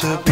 to be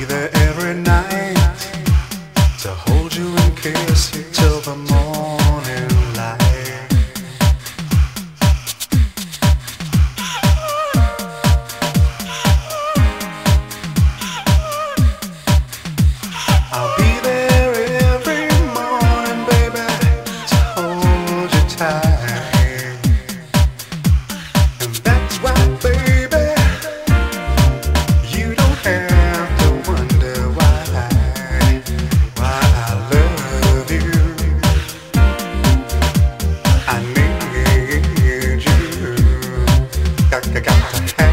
be there. and